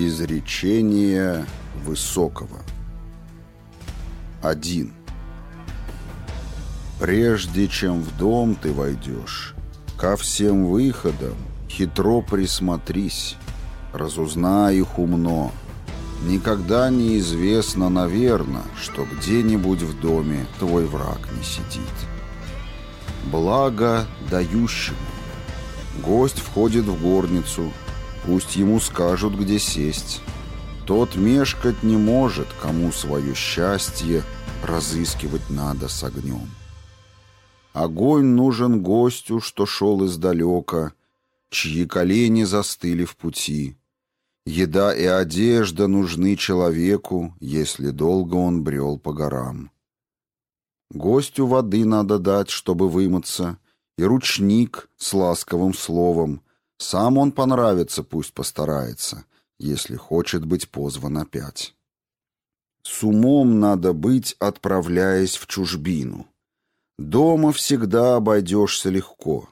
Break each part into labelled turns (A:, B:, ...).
A: Изречение Высокого 1. Прежде чем в дом ты войдешь, ко всем выходам хитро присмотрись, разузнай их умно. Никогда не известно, наверно, что где-нибудь в доме твой враг не сидит. Благо дающему. Гость входит в горницу, пусть ему скажут, где сесть. Тот мешкать не может, кому свое счастье разыскивать надо с огнем. Огонь нужен гостю, что шел издалека, чьи колени застыли в пути. Еда и одежда нужны человеку, если долго он брел по горам. Гостю воды надо дать, чтобы вымыться, и ручник с ласковым словом. Сам он понравится, пусть постарается, если хочет быть позван опять. С умом надо быть, отправляясь в чужбину. Дома всегда обойдешься легко.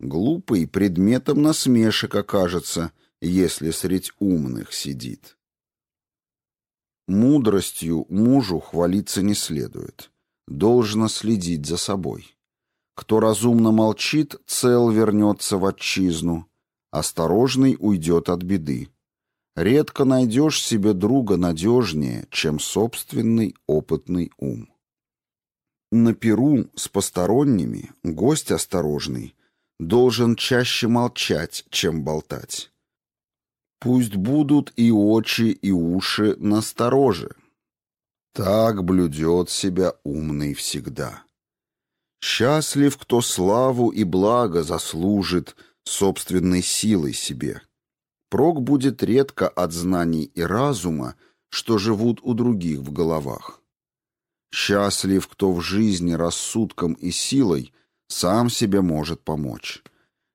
A: Глупый предметом насмешек окажется, если средь умных сидит. Мудростью мужу хвалиться не следует. Должно следить за собой. Кто разумно молчит, цел вернется в отчизну. Осторожный уйдет от беды. Редко найдешь себе друга надежнее, чем собственный опытный ум. На перу с посторонними гость осторожный должен чаще молчать, чем болтать. Пусть будут и очи, и уши настороже. Так блюдет себя умный всегда. Счастлив, кто славу и благо заслужит собственной силой себе. Прок будет редко от знаний и разума, что живут у других в головах. Счастлив, кто в жизни рассудком и силой сам себе может помочь.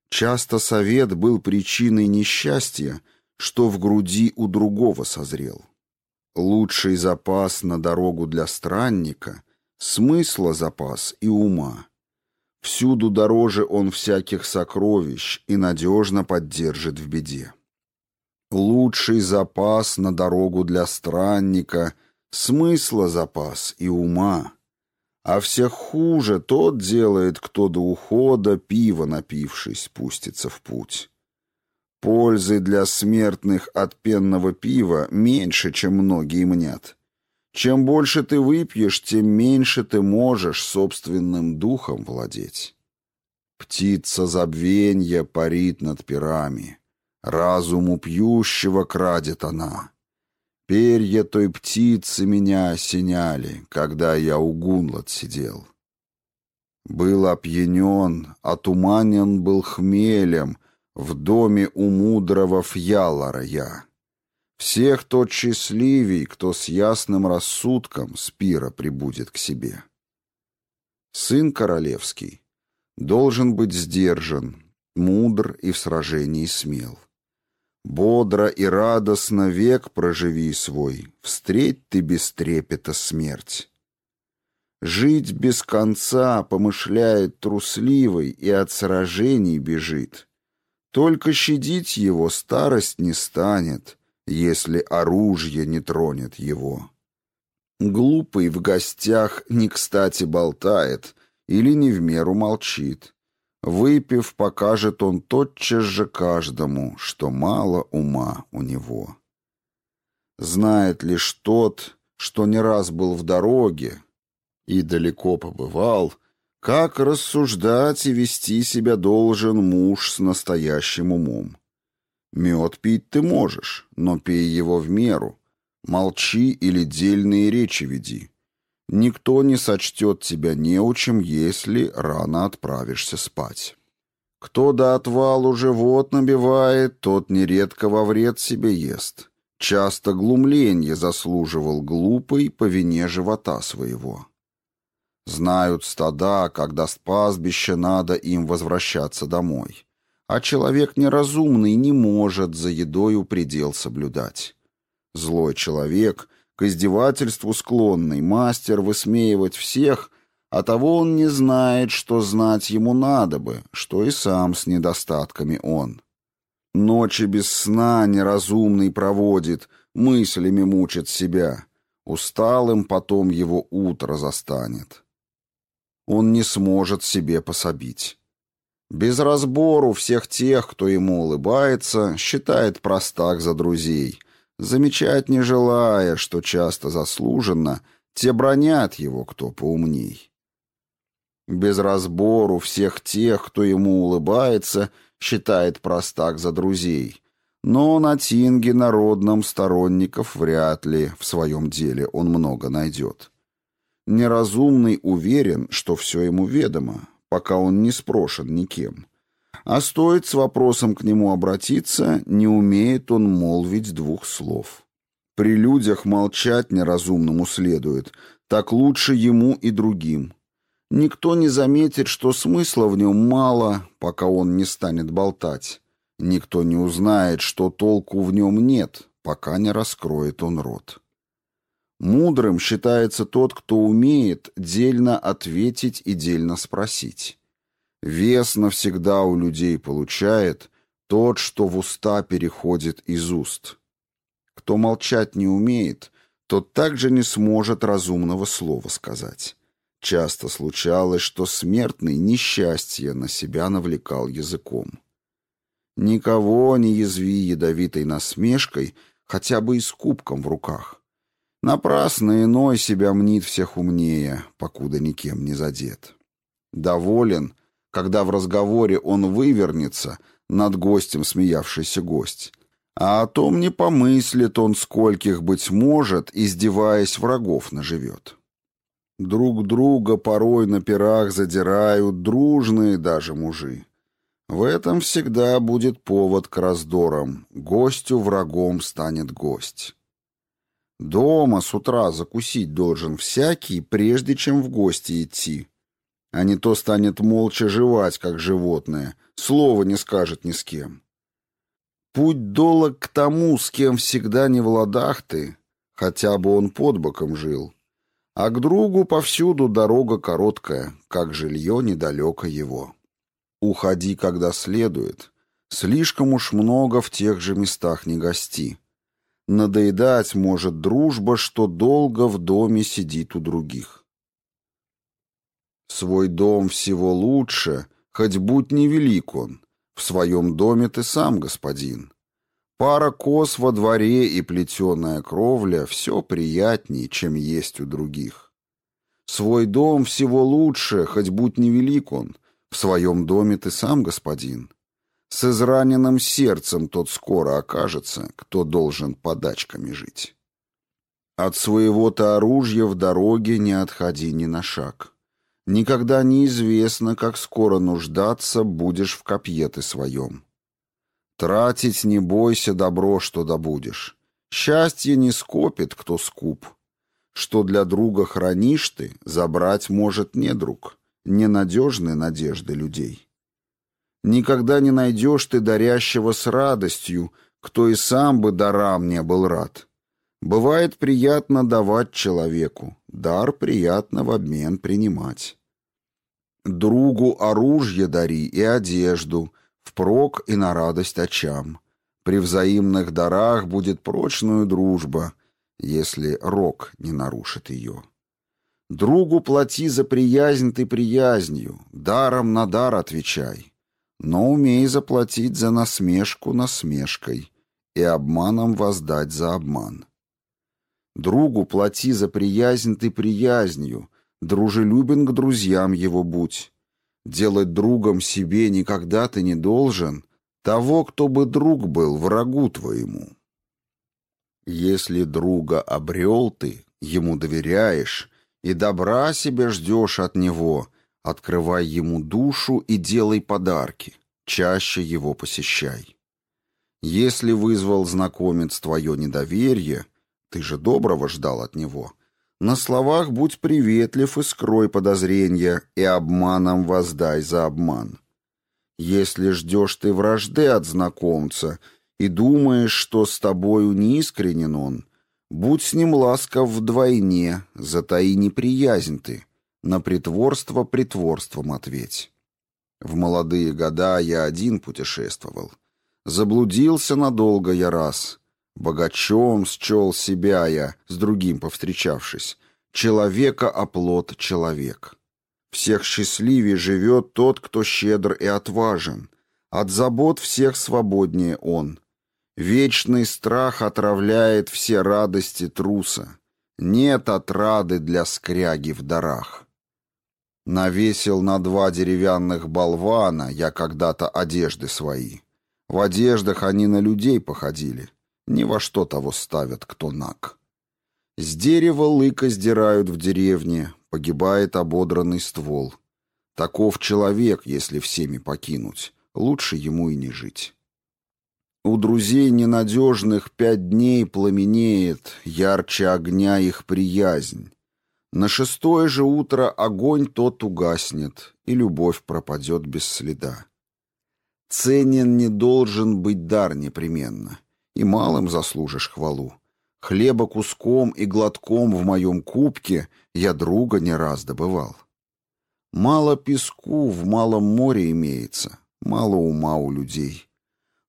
A: Часто совет был причиной несчастья, что в груди у другого созрел. Лучший запас на дорогу для странника — смысла запас и ума. Всюду дороже он всяких сокровищ и надежно поддержит в беде. Лучший запас на дорогу для странника — смысла запас и ума. А всех хуже тот делает, кто до ухода, пиво напившись, пустится в путь. Пользы для смертных от пенного пива меньше, чем многие мнят. Чем больше ты выпьешь, тем меньше ты можешь собственным духом владеть. Птица забвенья парит над пирами. Разуму пьющего крадет она. Перья той птицы меня осеняли, когда я у Гунлад сидел. Был опьянен, отуманен был хмелем в доме у мудрого Фьялора я. Всех тот счастливей, кто с ясным рассудком спира прибудет к себе. Сын королевский должен быть сдержан, мудр и в сражении смел. Бодро и радостно век проживи свой, Встреть ты без трепета смерть. Жить без конца помышляет трусливый И от сражений бежит. Только щадить его старость не станет, Если оружие не тронет его. Глупый в гостях не кстати болтает Или не в меру молчит. Выпив, покажет он тотчас же каждому, что мало ума у него. Знает лишь тот, что не раз был в дороге и далеко побывал, как рассуждать и вести себя должен муж с настоящим умом. Мед пить ты можешь, но пей его в меру. Молчи или дельные речи веди. Никто не сочтет тебя неучим, если рано отправишься спать. Кто до отвалу живот набивает, тот нередко во вред себе ест. Часто глумленье заслуживал глупый по вине живота своего. Знают стада, когда с пастбища надо им возвращаться домой. А человек неразумный не может за едою предел соблюдать. Злой человек — к издевательству склонный, мастер высмеивать всех, а того он не знает, что знать ему надо бы, что и сам с недостатками он. Ночи без сна неразумный проводит, мыслями мучит себя. Усталым потом его утро застанет. Он не сможет себе пособить. Без разбору всех тех, кто ему улыбается, считает простак за друзей, замечать не желая, что часто заслуженно, те бронят его, кто поумней. Без разбору всех тех, кто ему улыбается, считает простак за друзей, но на Тинге народном сторонников вряд ли в своем деле он много найдет. Неразумный уверен, что все ему ведомо, пока он не спрошен никем. А стоит с вопросом к нему обратиться, не умеет он молвить двух слов. При людях молчать неразумному следует, так лучше ему и другим. Никто не заметит, что смысла в нем мало, пока он не станет болтать. Никто не узнает, что толку в нем нет, пока не раскроет он рот. Мудрым считается тот, кто умеет дельно ответить и дельно спросить. Вес навсегда у людей получает тот, что в уста переходит из уст. Кто молчать не умеет, тот также не сможет разумного слова сказать. Часто случалось, что смертный несчастье на себя навлекал языком. Никого не язви ядовитой насмешкой, хотя бы и с кубком в руках. Напрасно иной себя мнит всех умнее, покуда никем не задет. Доволен, когда в разговоре он вывернется над гостем смеявшийся гость. А о том не помыслит он, скольких, быть может, издеваясь, врагов наживет. Друг друга порой на пирах задирают дружные даже мужи. В этом всегда будет повод к раздорам. Гостю врагом станет гость. Дома с утра закусить должен всякий, прежде чем в гости идти. А не то станет молча жевать, как животное, слова не скажет ни с кем. Путь долог к тому, с кем всегда не в ладах ты, хотя бы он под боком жил, а к другу повсюду дорога короткая, как жилье недалеко его. Уходи, когда следует. Слишком уж много в тех же местах не гости. Надоедать может дружба, что долго в доме сидит у других. Свой дом всего лучше, хоть будь невелик он. В своем доме ты сам господин. Пара кос во дворе и плетеная кровля — все приятнее, чем есть у других. Свой дом всего лучше, хоть будь невелик он. В своем доме ты сам господин. С израненным сердцем тот скоро окажется, кто должен подачками жить. От своего-то оружия в дороге не отходи ни на шаг. Никогда неизвестно, как скоро нуждаться будешь в копье ты своем. Тратить не бойся добро, что добудешь. Счастье не скопит, кто скуп. Что для друга хранишь ты, забрать может не друг. Ненадежны надежды людей. Никогда не найдешь ты дарящего с радостью, кто и сам бы дарам не был рад. Бывает приятно давать человеку, дар приятно в обмен принимать. Другу оружие дари и одежду, впрок и на радость очам. При взаимных дарах будет прочную дружба, если рок не нарушит ее. Другу плати за приязнь ты приязнью, даром на дар отвечай. Но умей заплатить за насмешку насмешкой и обманом воздать за обман. Другу плати за приязнь ты приязнью, дружелюбен к друзьям его будь. Делать другом себе никогда ты не должен того, кто бы друг был врагу твоему. Если друга обрел ты, ему доверяешь, и добра себе ждешь от него, открывай ему душу и делай подарки, чаще его посещай. Если вызвал знакомец твое недоверие, ты же доброго ждал от него, на словах будь приветлив и скрой подозрения, и обманом воздай за обман. Если ждешь ты вражды от знакомца и думаешь, что с тобою неискренен он, будь с ним ласков вдвойне, затаи неприязнь ты, на притворство притворством ответь. В молодые года я один путешествовал. Заблудился надолго я раз. Богачом счел себя я, с другим повстречавшись. Человека оплот человек. Всех счастливее живет тот, кто щедр и отважен. От забот всех свободнее он. Вечный страх отравляет все радости труса. Нет отрады для скряги в дарах. Навесил на два деревянных болвана я когда-то одежды свои. В одеждах они на людей походили. Ни во что того ставят, кто наг. С дерева лыка сдирают в деревне, погибает ободранный ствол. Таков человек, если всеми покинуть, лучше ему и не жить. У друзей ненадежных пять дней пламенеет, ярче огня их приязнь. На шестое же утро огонь тот угаснет, и любовь пропадет без следа. Ценен не должен быть дар непременно, и малым заслужишь хвалу. Хлеба куском и глотком в моем кубке я друга не раз добывал. Мало песку в малом море имеется, мало ума у людей.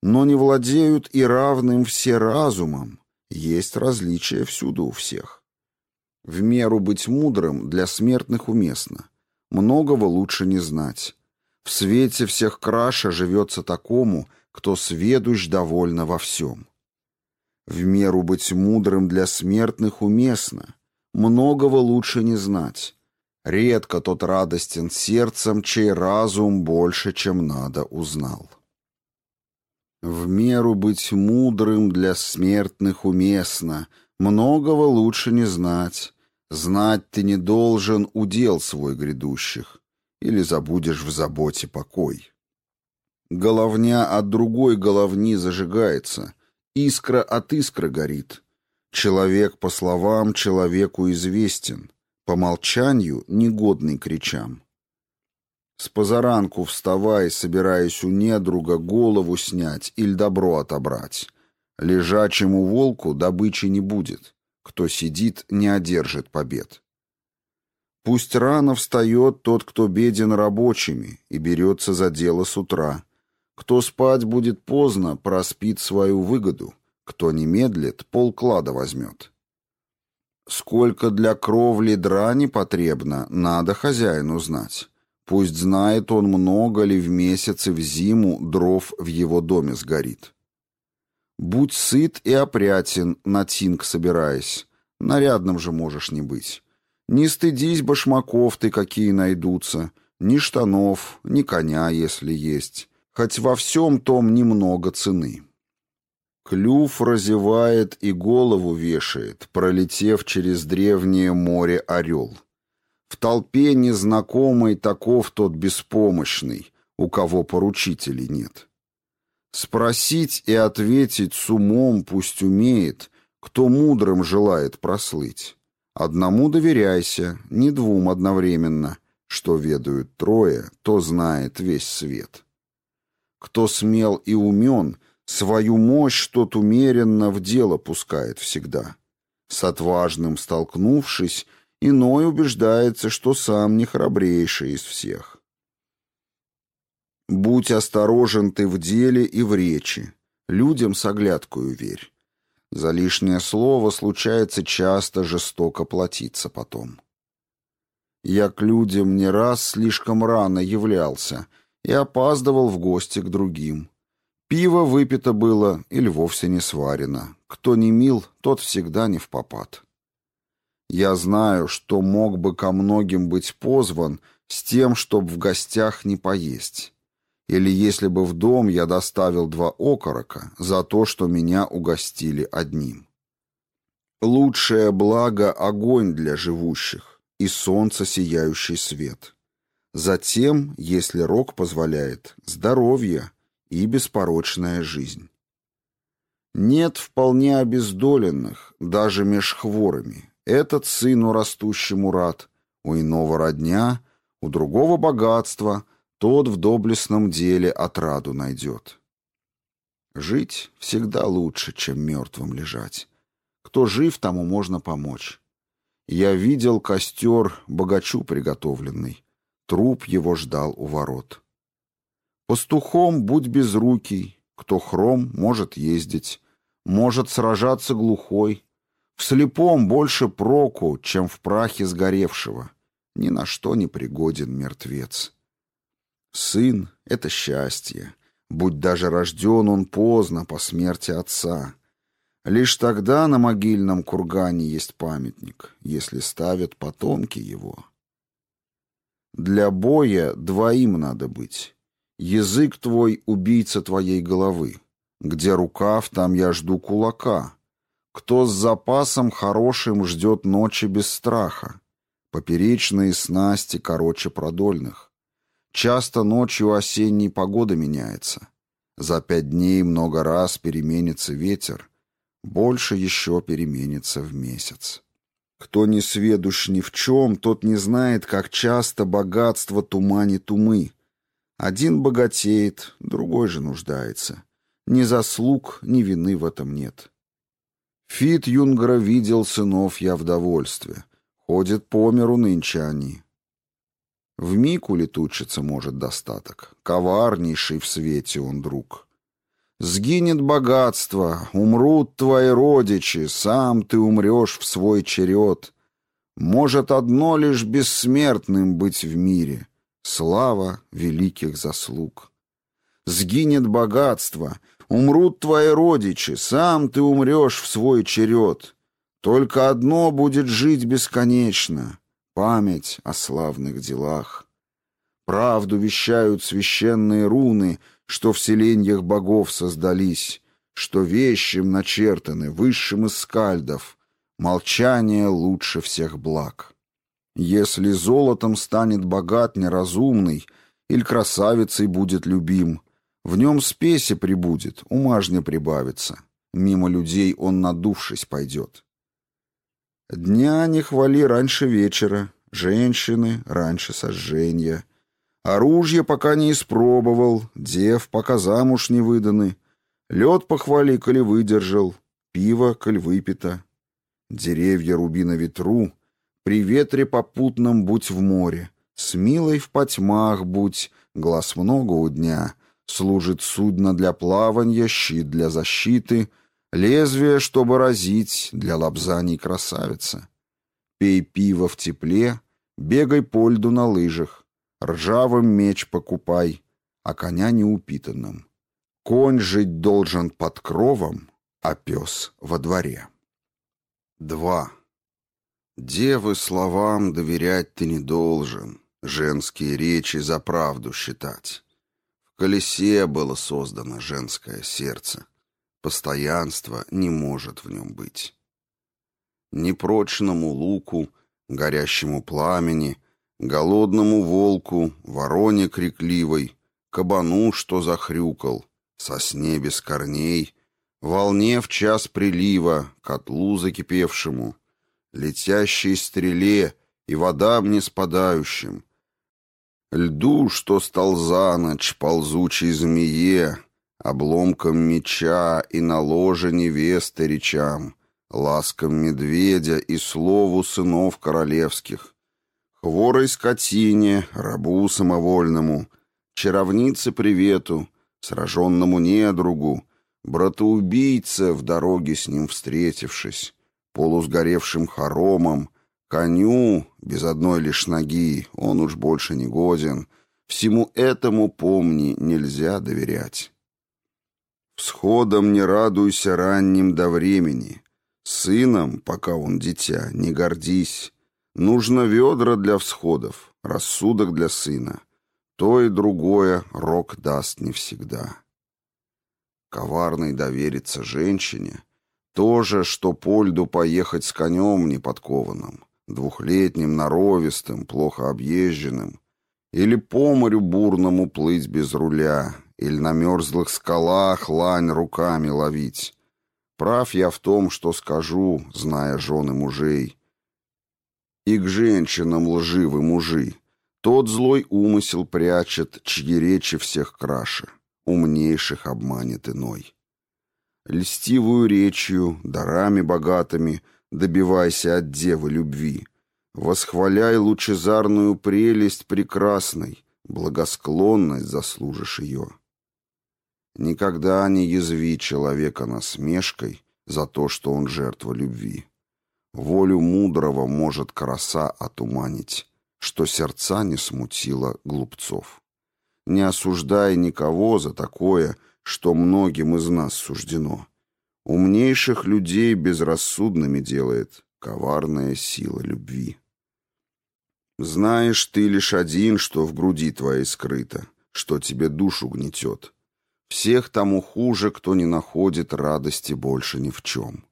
A: Но не владеют и равным все разумом, есть различия всюду у всех. В меру быть мудрым для смертных уместно. Многого лучше не знать. В свете всех краша живется такому, кто сведущ довольно во всем. В меру быть мудрым для смертных уместно. Многого лучше не знать. Редко тот радостен сердцем, чей разум больше, чем надо, узнал. В меру быть мудрым для смертных уместно, Многого лучше не знать. Знать ты не должен удел свой грядущих, или забудешь в заботе покой. Головня от другой головни зажигается, искра от искры горит. Человек, по словам, человеку известен, по молчанию негодный кричам. С позаранку вставай, собираясь у недруга голову снять или добро отобрать. Лежачему волку добычи не будет. Кто сидит, не одержит побед. Пусть рано встает тот, кто беден рабочими и берется за дело с утра. Кто спать будет поздно, проспит свою выгоду. Кто не медлит, полклада возьмет. Сколько для кровли драни потребно, надо хозяину знать. Пусть знает он, много ли в месяц и в зиму дров в его доме сгорит. Будь сыт и опрятен, на тинг собираясь. Нарядным же можешь не быть. Не стыдись башмаков ты, какие найдутся, ни штанов, ни коня, если есть. Хоть во всем том немного цены. Клюв разевает и голову вешает, пролетев через древнее море орел. В толпе незнакомый таков тот беспомощный, у кого поручителей нет. Спросить и ответить с умом пусть умеет, кто мудрым желает прослыть. Одному доверяйся, не двум одновременно. Что ведают трое, то знает весь свет. Кто смел и умен, свою мощь тот умеренно в дело пускает всегда. С отважным столкнувшись, иной убеждается, что сам не храбрейший из всех. Будь осторожен ты в деле и в речи. Людям с оглядкою верь. За лишнее слово случается часто жестоко платиться потом. Я к людям не раз слишком рано являлся и опаздывал в гости к другим. Пиво выпито было или вовсе не сварено. Кто не мил, тот всегда не в попад. Я знаю, что мог бы ко многим быть позван с тем, чтоб в гостях не поесть. Или если бы в дом я доставил два окорока за то, что меня угостили одним. Лучшее благо — огонь для живущих и солнце сияющий свет. Затем, если рок позволяет, здоровье и беспорочная жизнь. Нет вполне обездоленных, даже меж хворыми. Этот сыну растущему рад, у иного родня, у другого богатства — тот в доблестном деле отраду найдет. Жить всегда лучше, чем мертвым лежать. Кто жив, тому можно помочь. Я видел костер богачу приготовленный. Труп его ждал у ворот. Пастухом будь безрукий, Кто хром, может ездить, может сражаться глухой. В слепом больше проку, чем в прахе сгоревшего. Ни на что не пригоден мертвец. Сын — это счастье, будь даже рожден он поздно по смерти отца. Лишь тогда на могильном кургане есть памятник, если ставят потомки его. Для боя двоим надо быть. Язык твой — убийца твоей головы. Где рукав, там я жду кулака. Кто с запасом хорошим ждет ночи без страха. Поперечные снасти короче продольных. Часто ночью осенней погода меняется. За пять дней много раз переменится ветер. Больше еще переменится в месяц. Кто не сведущ ни в чем, тот не знает, как часто богатство туманит умы. Один богатеет, другой же нуждается. Ни заслуг, ни вины в этом нет. Фит Юнгра видел сынов я в довольстве. Ходит по миру нынче они. В миг улетучиться может достаток. Коварнейший в свете он друг. Сгинет богатство, умрут твои родичи, сам ты умрешь в свой черед. Может одно лишь бессмертным быть в мире — слава великих заслуг. Сгинет богатство, умрут твои родичи, сам ты умрешь в свой черед. Только одно будет жить бесконечно — память о славных делах. Правду вещают священные руны — что в селеньях богов создались, что вещим начертаны высшим из скальдов, молчание лучше всех благ. Если золотом станет богат неразумный, или красавицей будет любим, в нем спеси прибудет, умажня прибавится, мимо людей он надувшись пойдет. Дня не хвали раньше вечера, женщины раньше сожжения — Оружие пока не испробовал, дев пока замуж не выданы. Лед похвали, коли выдержал, пиво, коль выпито. Деревья руби на ветру, при ветре попутном будь в море. С милой в потьмах будь, глаз много у дня. Служит судно для плавания, щит для защиты, лезвие, чтобы разить, для лобзаний красавица. Пей пиво в тепле, бегай по льду на лыжах. Ржавым меч покупай, а коня неупитанным. Конь жить должен под кровом, а пес во дворе. 2. Девы словам доверять ты не должен, женские речи за правду считать. В колесе было создано женское сердце. Постоянство не может в нем быть. Непрочному луку, горящему пламени — Голодному волку, вороне крикливой, Кабану, что захрюкал, Сосне без корней, Волне в час прилива, Котлу закипевшему, Летящей стреле И водам не спадающим, Льду, что стал за ночь ползучей змее, Обломком меча и на ложе невесты речам, Ласком медведя и слову сынов королевских — Хворой скотине, рабу самовольному, чаровнице привету, сраженному недругу, братоубийце, в дороге с ним встретившись, полусгоревшим хоромом, коню, без одной лишь ноги, он уж больше не годен, всему этому, помни, нельзя доверять. Всходом не радуйся ранним до времени, сыном, пока он дитя, не гордись, Нужно ведра для всходов, рассудок для сына. То и другое рок даст не всегда. Коварный довериться женщине — то же, что по льду поехать с конем неподкованным, двухлетним, норовистым, плохо объезженным, или по морю бурному плыть без руля, или на мерзлых скалах лань руками ловить. Прав я в том, что скажу, зная жены мужей — и к женщинам лживы мужи. Тот злой умысел прячет, чьи речи всех краше, умнейших обманет иной. Льстивую речью, дарами богатыми добивайся от девы любви. Восхваляй лучезарную прелесть прекрасной, благосклонность заслужишь ее. Никогда не язви человека насмешкой за то, что он жертва любви. Волю мудрого может краса отуманить, что сердца не смутило глупцов. Не осуждай никого за такое, что многим из нас суждено. Умнейших людей безрассудными делает коварная сила любви. Знаешь ты лишь один, что в груди твоей скрыто, что тебе душу гнетет. Всех тому хуже, кто не находит радости больше ни в чем.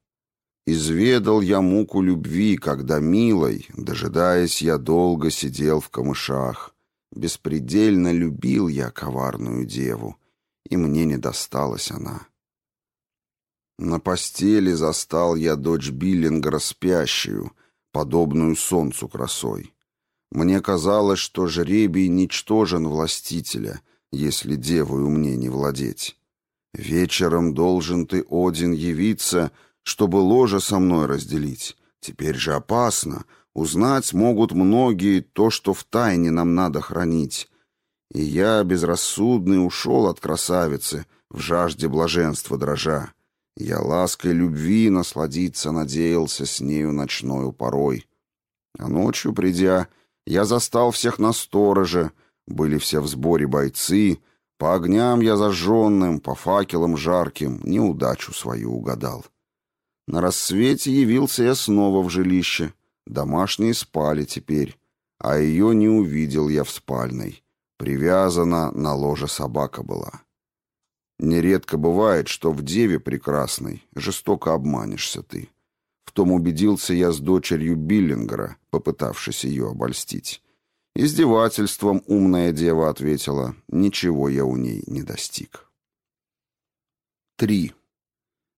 A: Изведал я муку любви, когда милой, дожидаясь, я долго сидел в камышах. Беспредельно любил я коварную деву, и мне не досталась она. На постели застал я дочь Биллингера спящую, подобную солнцу красой. Мне казалось, что жребий ничтожен властителя, если девою мне не владеть. Вечером должен ты, Один, явиться, чтобы ложе со мной разделить. Теперь же опасно. Узнать могут многие то, что в тайне нам надо хранить. И я, безрассудный, ушел от красавицы, в жажде блаженства дрожа. Я лаской любви насладиться надеялся с нею ночною порой. А ночью, придя, я застал всех на стороже, были все в сборе бойцы, по огням я зажженным, по факелам жарким, неудачу свою угадал. На рассвете явился я снова в жилище. Домашние спали теперь, а ее не увидел я в спальной. Привязана на ложе собака была. Нередко бывает, что в деве прекрасной жестоко обманешься ты. В том убедился я с дочерью Биллингера, попытавшись ее обольстить. Издевательством умная дева ответила, ничего я у ней не достиг. 3.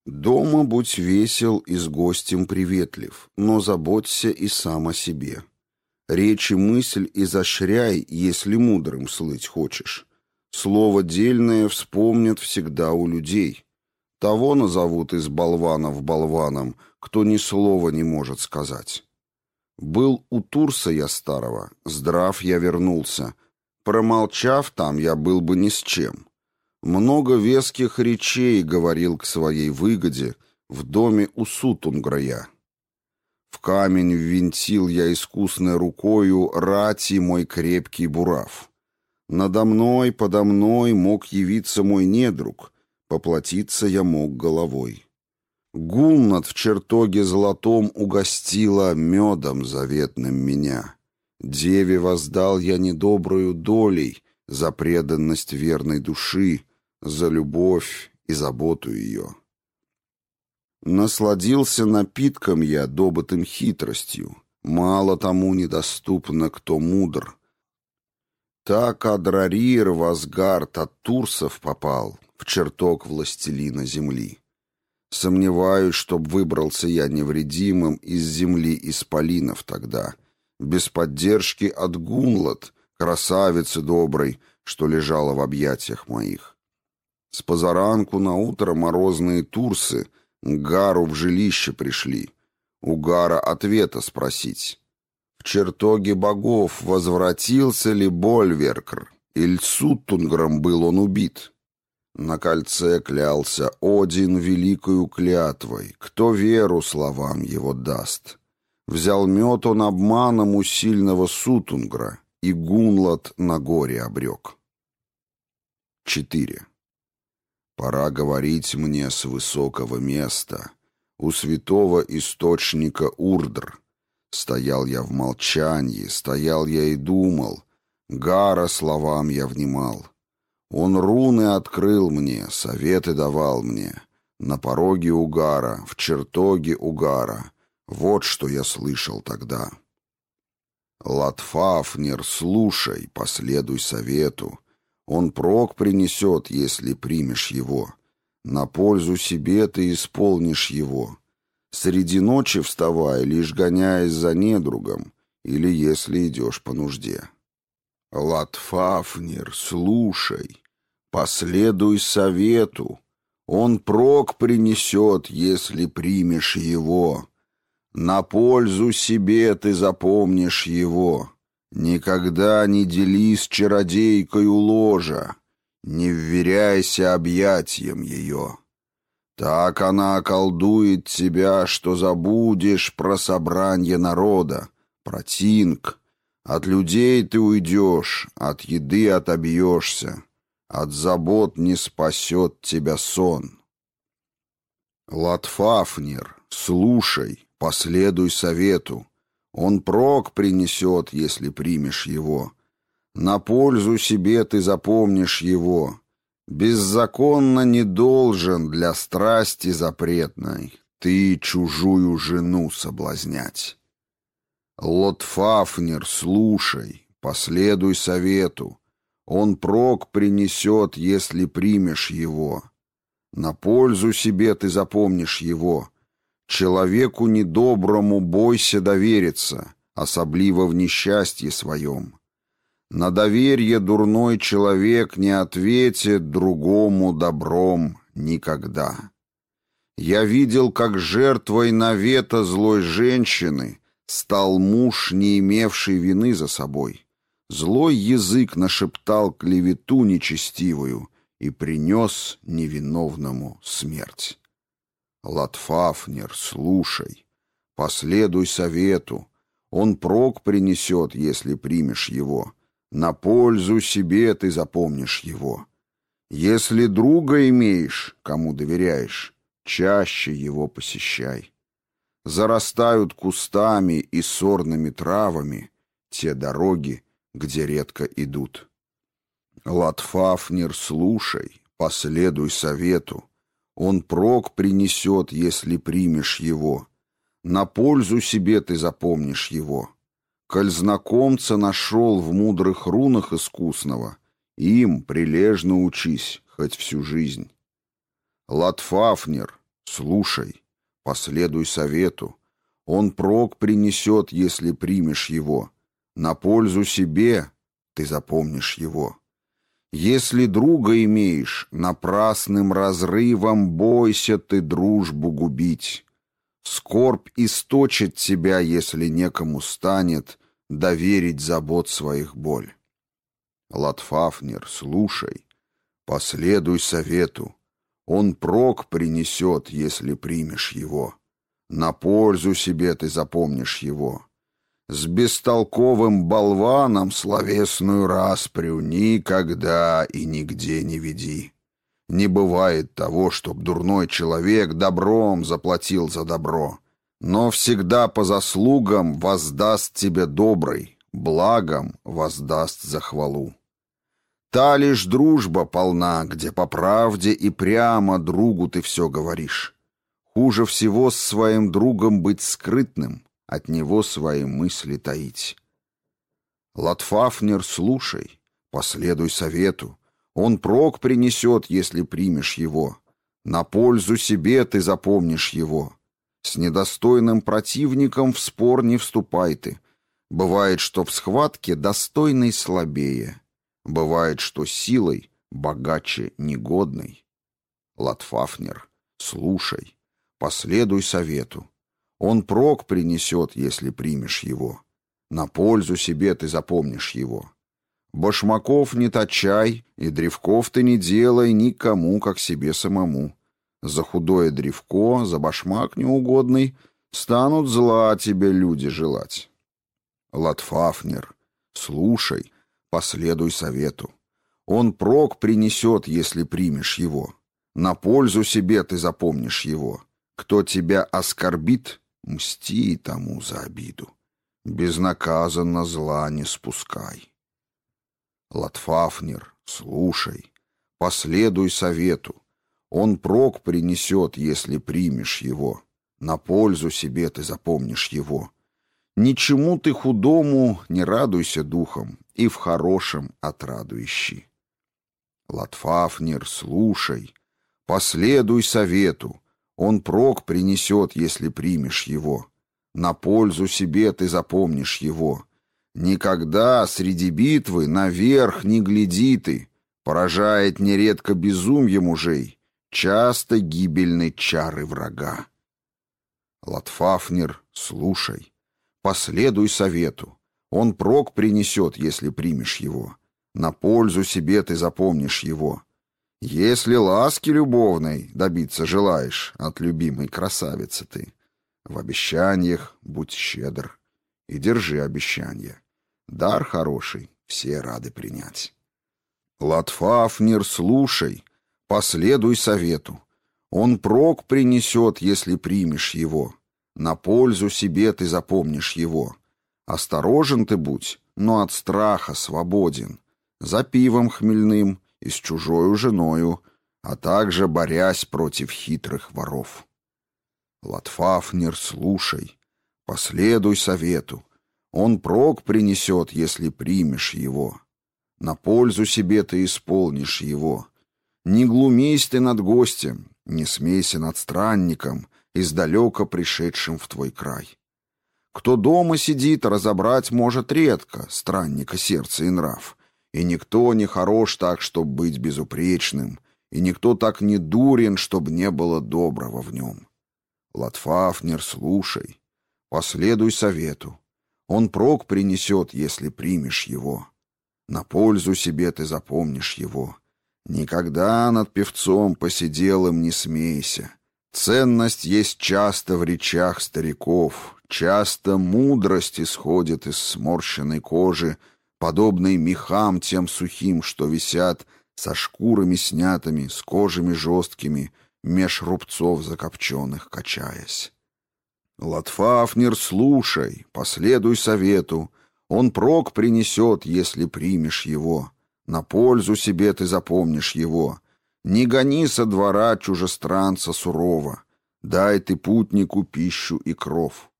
A: Дома будь весел и с гостем приветлив, но заботься и сам о себе. Речь и мысль изощряй, если мудрым слыть хочешь. Слово дельное вспомнят всегда у людей. Того назовут из болванов болваном, кто ни слова не может сказать. Был у Турса я старого, здрав я вернулся. Промолчав там, я был бы ни с чем. Много веских речей говорил к своей выгоде в доме у Сутунгра я. В камень ввинтил я искусной рукою рати мой крепкий бурав. Надо мной, подо мной мог явиться мой недруг, поплатиться я мог головой. Гулнат в чертоге золотом угостила медом заветным меня. Деве воздал я недобрую долей за преданность верной души, за любовь и заботу ее. Насладился напитком я добытым хитростью, мало тому недоступно, кто мудр — так Адрарир в Асгард от Турсов попал, в чертог властелина земли. Сомневаюсь, чтоб выбрался я невредимым из земли исполинов тогда, без поддержки от Гунлад, красавицы доброй, что лежала в объятиях моих. С позаранку на утро морозные турсы к Гару в жилище пришли. У Гара ответа спросить. В чертоге богов возвратился ли Больверкр, или Суттунгром был он убит? На кольце клялся Один великою клятвой, кто веру словам его даст. Взял мед он обманом у сильного Сутунгра, и Гунлад на горе обрек. 4. Пора говорить мне с высокого места, у святого источника Урдр, Стоял я в молчании, стоял я и думал. Гара словам я внимал. Он руны открыл мне, советы давал мне. На пороге угара, в чертоге угара. Вот что я слышал тогда. Латфафнер, слушай, последуй совету. Он прок принесет, если примешь его. На пользу себе ты исполнишь его. Среди ночи вставай, лишь гоняясь за недругом, или если идешь по нужде. Латфафнер, слушай, последуй совету. Он прок принесет, если примешь его. На пользу себе ты запомнишь его. Никогда не делись чародейкою ложа. не вверяйся объятиям ее. Так она околдует тебя, что забудешь про собрание народа, про тинг. От людей ты уйдешь, от еды отобьешься, от забот не спасет тебя сон. Латфафнер, слушай, последуй совету. Он прок принесет, если примешь его. На пользу себе ты запомнишь его. Беззаконно не должен для страсти запретной ты чужую жену соблазнять. Лотфафнер, слушай, последуй совету. Он прок принесет, если примешь его. На пользу себе ты запомнишь его. Человеку недоброму бойся довериться, особливо в несчастье своем. На доверие дурной человек не ответит другому добром никогда. Я видел, как жертвой навета злой женщины стал муж, не имевший вины за собой. Злой язык нашептал клевету нечестивую и принес невиновному смерть. Латфафнер, слушай, последуй совету, он прок принесет, если примешь его. На пользу себе ты запомнишь его. Если друга имеешь, кому доверяешь, чаще его посещай. Зарастают кустами и сорными травами те дороги, где редко идут. Латфафнер, слушай, последуй совету. Он прок принесет, если примешь его. На пользу себе ты запомнишь его. Коль знакомца нашел в мудрых рунах искусного, им прилежно учись, хоть всю жизнь. Латфафнер, слушай, последуй совету. Он прок принесет, если примешь его. На пользу себе ты запомнишь его. Если друга имеешь, напрасным разрывом бойся ты дружбу губить. Скорбь источит тебя, если некому станет доверить забот своих боль. Латфафнер, слушай, последуй совету. Он прок принесет, если примешь его. На пользу себе ты запомнишь его. С бестолковым болваном словесную распрю никогда и нигде не веди. Не бывает того, чтоб дурной человек добром заплатил за добро но всегда по заслугам воздаст тебе добрый, благом воздаст за хвалу. Та лишь дружба полна, где по правде и прямо другу ты все говоришь. Хуже всего с своим другом быть скрытным, от него свои мысли таить. Латфафнер, слушай, последуй совету. Он прок принесет, если примешь его. На пользу себе ты запомнишь его. С недостойным противником в спор не вступай ты. Бывает, что в схватке достойный слабее. Бывает, что силой богаче негодный. Латфафнер, слушай, последуй совету. Он прок принесет, если примешь его. На пользу себе ты запомнишь его. Башмаков не точай, и древков ты не делай никому, как себе самому. За худое древко, за башмак неугодный станут зла тебе люди желать. Латфафнер, слушай, последуй совету. Он прок принесет, если примешь его. На пользу себе ты запомнишь его. Кто тебя оскорбит, мсти тому за обиду. Безнаказанно зла не спускай. Латфафнер, слушай, последуй совету. Он прок принесет, если примешь его. На пользу себе ты запомнишь его. Ничему ты худому не радуйся духом, и в хорошем отрадующий. Латфафнер, слушай, последуй совету. Он прок принесет, если примешь его. На пользу себе ты запомнишь его. Никогда среди битвы наверх не гляди ты. Поражает нередко безумье мужей часто гибельны чары врага. Латфафнер, слушай, последуй совету. Он прок принесет, если примешь его. На пользу себе ты запомнишь его. Если ласки любовной добиться желаешь от любимой красавицы ты, в обещаниях будь щедр и держи обещания. Дар хороший, все рады принять. Латфафнер, слушай, последуй совету. Он прок принесет, если примешь его. На пользу себе ты запомнишь его. Осторожен ты будь, но от страха свободен. За пивом хмельным и с чужою женою, а также борясь против хитрых воров. Латфафнер, слушай, последуй совету. Он прок принесет, если примешь его. На пользу себе ты исполнишь его. Не глумись ты над гостем, не смейся над странником, издалека пришедшим в твой край. Кто дома сидит, разобрать может редко странника сердца и нрав. И никто не хорош так, чтоб быть безупречным, и никто так не дурен, чтоб не было доброго в нем. Латфафнер, слушай, последуй совету. Он прок принесет, если примешь его. На пользу себе ты запомнишь его. Никогда над певцом посиделым не смейся. Ценность есть часто в речах стариков, часто мудрость исходит из сморщенной кожи, подобной мехам тем сухим, что висят со шкурами снятыми, с кожами жесткими, меж рубцов закопченных качаясь. Латфафнер, слушай, последуй совету, он прок принесет, если примешь его. На пользу себе ты запомнишь его. Не гони со двора чужестранца сурово, дай ты путнику пищу и кров.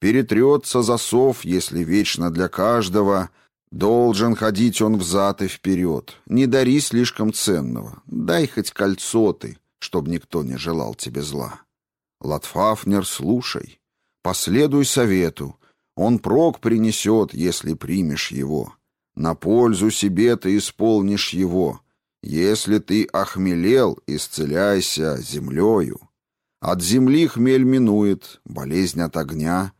A: Перетрется засов, если вечно для каждого — Должен ходить он взад и вперед. Не дари слишком ценного. Дай хоть кольцо ты, чтоб никто не желал тебе зла. Латфафнер, слушай, последуй совету. Он прок принесет, если примешь его. На пользу себе ты исполнишь его. Если ты охмелел, исцеляйся землею. От земли хмель минует, болезнь от огня.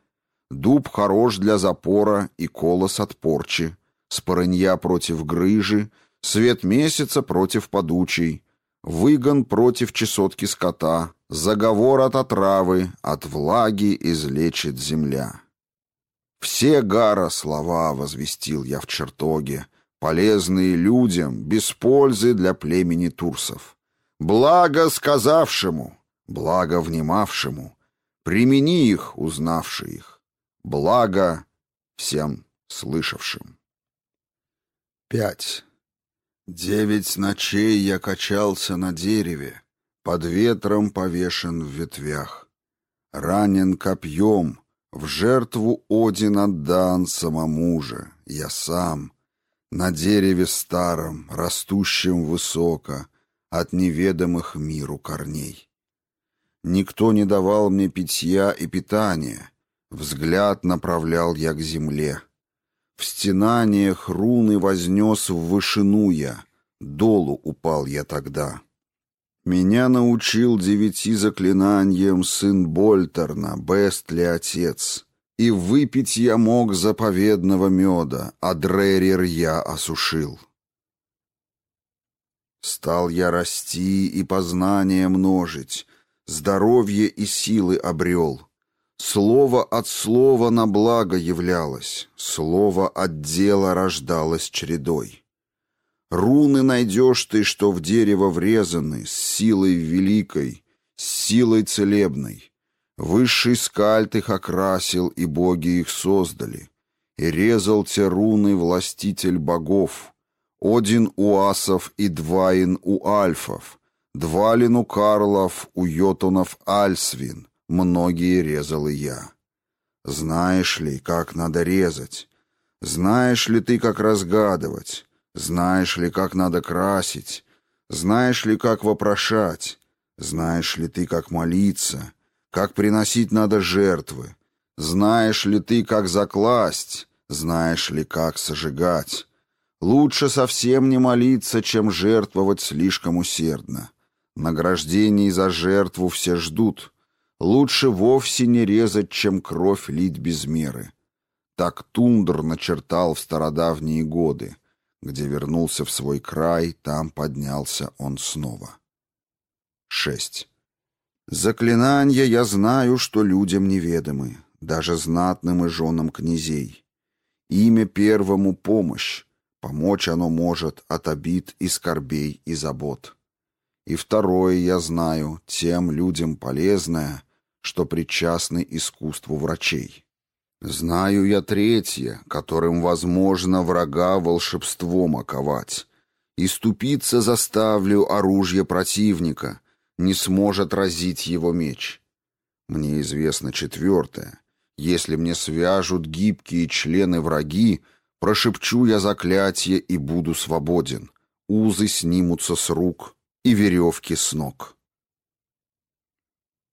A: Дуб хорош для запора и колос от порчи. Спорынья против грыжи, свет месяца против подучей, выгон против чесотки скота, заговор от отравы, от влаги излечит земля. Все гара слова возвестил я в чертоге, полезные людям, без пользы для племени турсов. Благо сказавшему, благо внимавшему, примени их, узнавши их, благо всем слышавшим. Пять. Девять ночей я качался на дереве, под ветром повешен в ветвях. Ранен копьем, в жертву Один отдан самому же, я сам, на дереве старом, растущем высоко, от неведомых миру корней. Никто не давал мне питья и питания, взгляд направлял я к земле. В стенаниях руны вознес в вышину я, долу упал я тогда. Меня научил девяти заклинаниям сын Больтерна, Бестли отец. И выпить я мог заповедного меда, а дререр я осушил. Стал я расти и познание множить, здоровье и силы обрел. Слово от слова на благо являлось, слово от дела рождалось чередой. Руны найдешь ты, что в дерево врезаны, с силой великой, с силой целебной. Высший скальт их окрасил, и боги их создали. И резал те руны властитель богов. Один у асов и Дваин у альфов, Двалин у карлов, у йотунов альсвин. Многие резал и я. Знаешь ли, как надо резать? Знаешь ли ты, как разгадывать? Знаешь ли, как надо красить? Знаешь ли, как вопрошать? Знаешь ли ты, как молиться? Как приносить надо жертвы? Знаешь ли ты, как закласть? Знаешь ли, как сожигать? Лучше совсем не молиться, чем жертвовать слишком усердно. Награждений за жертву все ждут. Лучше вовсе не резать, чем кровь лить без меры. Так Тундр начертал в стародавние годы. Где вернулся в свой край, там поднялся он снова. 6. Заклинания я знаю, что людям неведомы, даже знатным и женам князей. Имя первому — помощь, помочь оно может от обид и скорбей и забот. И второе я знаю, тем людям полезное, что причастны искусству врачей. Знаю я третье, которым возможно врага волшебством оковать. И ступиться заставлю оружие противника, не сможет разить его меч. Мне известно четвертое. Если мне свяжут гибкие члены враги, прошепчу я заклятие и буду свободен. Узы снимутся с рук и веревки с ног.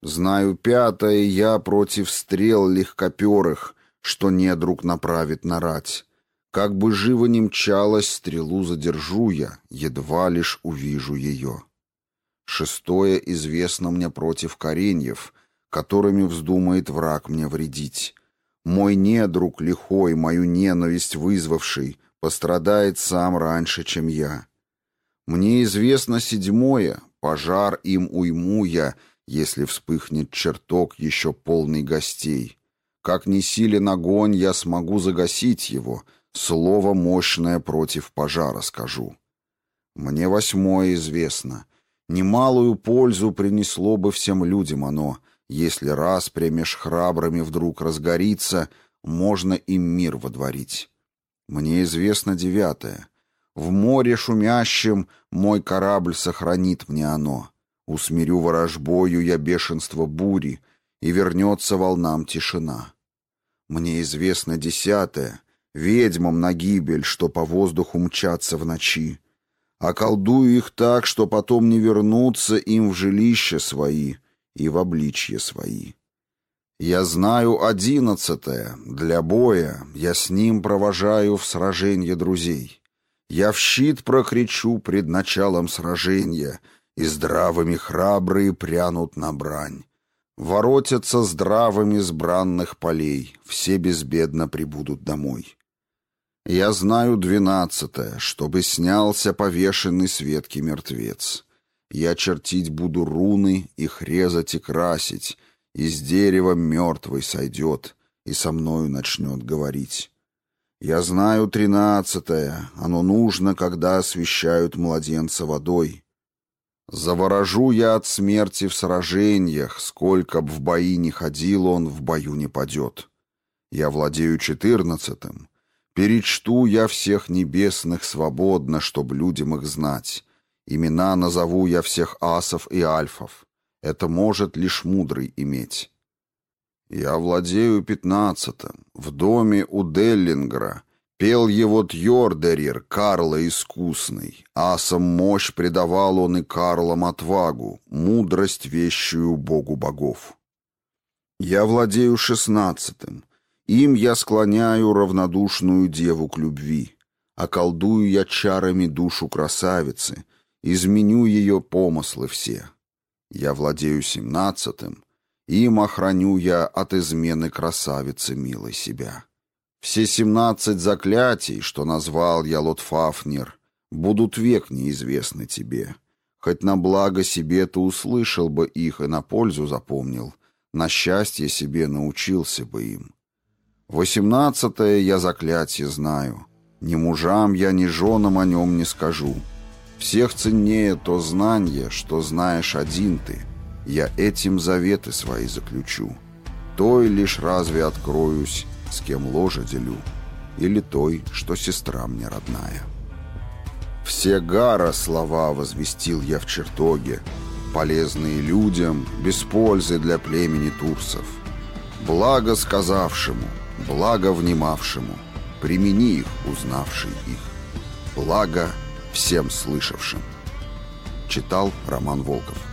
A: Знаю пятое я против стрел легкоперых, что недруг направит на рать. Как бы живо ни мчалась, стрелу задержу я, едва лишь увижу ее. Шестое известно мне против кореньев, которыми вздумает враг мне вредить. Мой недруг лихой, мою ненависть вызвавший, пострадает сам раньше, чем я. Мне известно седьмое, пожар им уйму я, если вспыхнет чертог еще полный гостей. Как ни силен огонь, я смогу загасить его, слово мощное против пожара скажу. Мне восьмое известно. Немалую пользу принесло бы всем людям оно, если раз премеж храбрыми вдруг разгорится, можно им мир водворить. Мне известно девятое. В море шумящем мой корабль сохранит мне оно. Усмирю ворожбою я бешенство бури, и вернется волнам тишина. Мне известно десятое, ведьмам на гибель, что по воздуху мчатся в ночи. Околдую их так, что потом не вернутся им в жилища свои и в обличье свои. Я знаю одиннадцатое, для боя, я с ним провожаю в сраженье друзей. Я в щит прокричу пред началом сражения, и здравыми храбрые прянут на брань. Воротятся здравыми с бранных полей, все безбедно прибудут домой. Я знаю двенадцатое, чтобы снялся повешенный с ветки мертвец. Я чертить буду руны, их резать и красить, из дерева мертвый сойдет и со мною начнет говорить. Я знаю тринадцатое, оно нужно, когда освещают младенца водой. Заворожу я от смерти в сражениях, сколько б в бои не ходил он, в бою не падет. Я владею четырнадцатым. Перечту я всех небесных свободно, чтоб людям их знать. Имена назову я всех асов и альфов. Это может лишь мудрый иметь. Я владею пятнадцатым. В доме у Деллингра Пел его Тьордерир, Карла искусный. Асам мощь придавал он и Карлам отвагу, мудрость вещую богу богов. Я владею шестнадцатым. Им я склоняю равнодушную деву к любви. Околдую я чарами душу красавицы, изменю ее помыслы все. Я владею семнадцатым. Им охраню я от измены красавицы милой себя. Все семнадцать заклятий, что назвал я Лотфафнер, будут век неизвестны тебе. Хоть на благо себе ты услышал бы их и на пользу запомнил, на счастье себе научился бы им. Восемнадцатое я заклятие знаю. Ни мужам я, ни женам о нем не скажу. Всех ценнее то знание, что знаешь один ты. Я этим заветы свои заключу. Той лишь разве откроюсь, с кем ложе делю, или той, что сестра мне родная. Все гара слова возвестил я в чертоге, полезные людям, без пользы для племени турсов. Благо сказавшему, благо внимавшему, примени их, узнавший их. Благо всем слышавшим. Читал Роман Волков.